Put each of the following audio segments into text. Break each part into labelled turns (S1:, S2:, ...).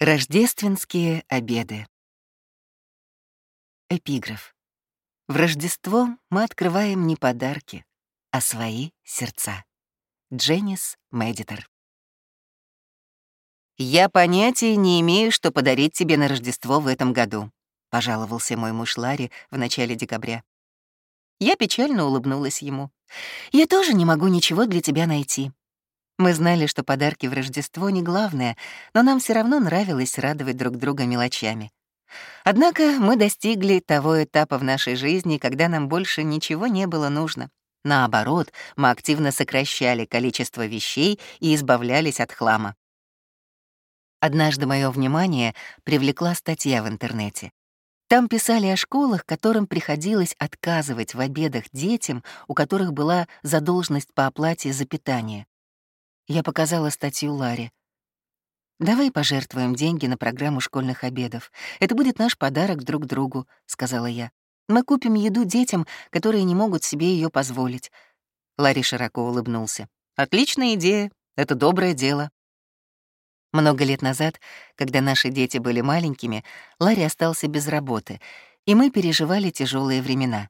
S1: Рождественские обеды. Эпиграф. В Рождество мы открываем не подарки, а свои сердца. Дженнис Медитер. «Я понятия не имею, что подарить тебе на Рождество в этом году», — пожаловался мой муж Ларри в начале декабря. Я печально улыбнулась ему. «Я тоже не могу ничего для тебя найти. Мы знали, что подарки в Рождество не главное, но нам все равно нравилось радовать друг друга мелочами. Однако мы достигли того этапа в нашей жизни, когда нам больше ничего не было нужно. Наоборот, мы активно сокращали количество вещей и избавлялись от хлама. Однажды мое внимание привлекла статья в интернете. Там писали о школах, которым приходилось отказывать в обедах детям, у которых была задолженность по оплате за питание. Я показала статью Ларе. «Давай пожертвуем деньги на программу школьных обедов. Это будет наш подарок друг другу», — сказала я. «Мы купим еду детям, которые не могут себе ее позволить». Ларри широко улыбнулся. «Отличная идея. Это доброе дело». Много лет назад, когда наши дети были маленькими, Ларри остался без работы, и мы переживали тяжелые времена.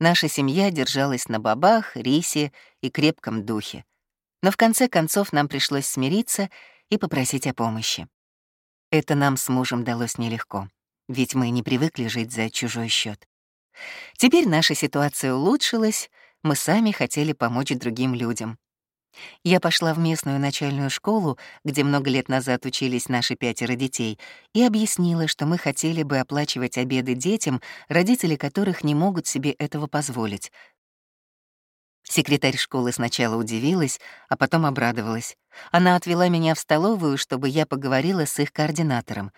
S1: Наша семья держалась на бабах, рисе и крепком духе но в конце концов нам пришлось смириться и попросить о помощи. Это нам с мужем далось нелегко, ведь мы не привыкли жить за чужой счет. Теперь наша ситуация улучшилась, мы сами хотели помочь другим людям. Я пошла в местную начальную школу, где много лет назад учились наши пятеро детей, и объяснила, что мы хотели бы оплачивать обеды детям, родители которых не могут себе этого позволить, Секретарь школы сначала удивилась, а потом обрадовалась. Она отвела меня в столовую, чтобы я поговорила с их координатором.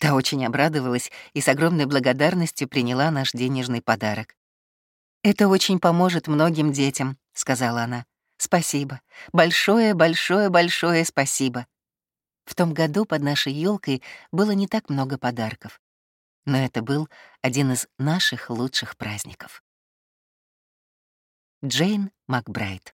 S1: Та очень обрадовалась и с огромной благодарностью приняла наш денежный подарок. «Это очень поможет многим детям», — сказала она. «Спасибо. Большое, большое, большое спасибо». В том году под нашей елкой было не так много подарков. Но это был один из наших лучших праздников. Джейн Макбрайт.